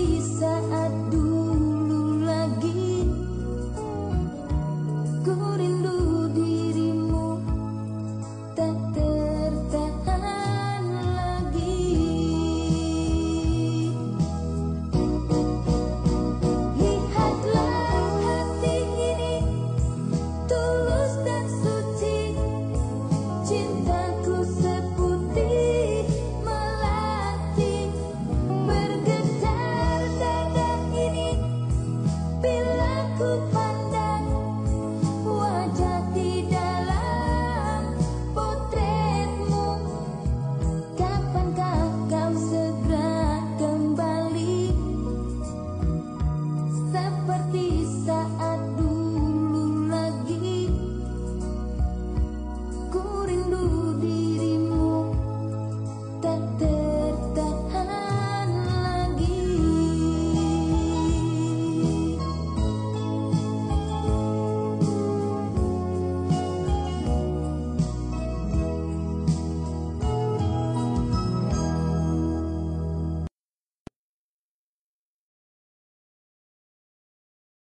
di saat dunia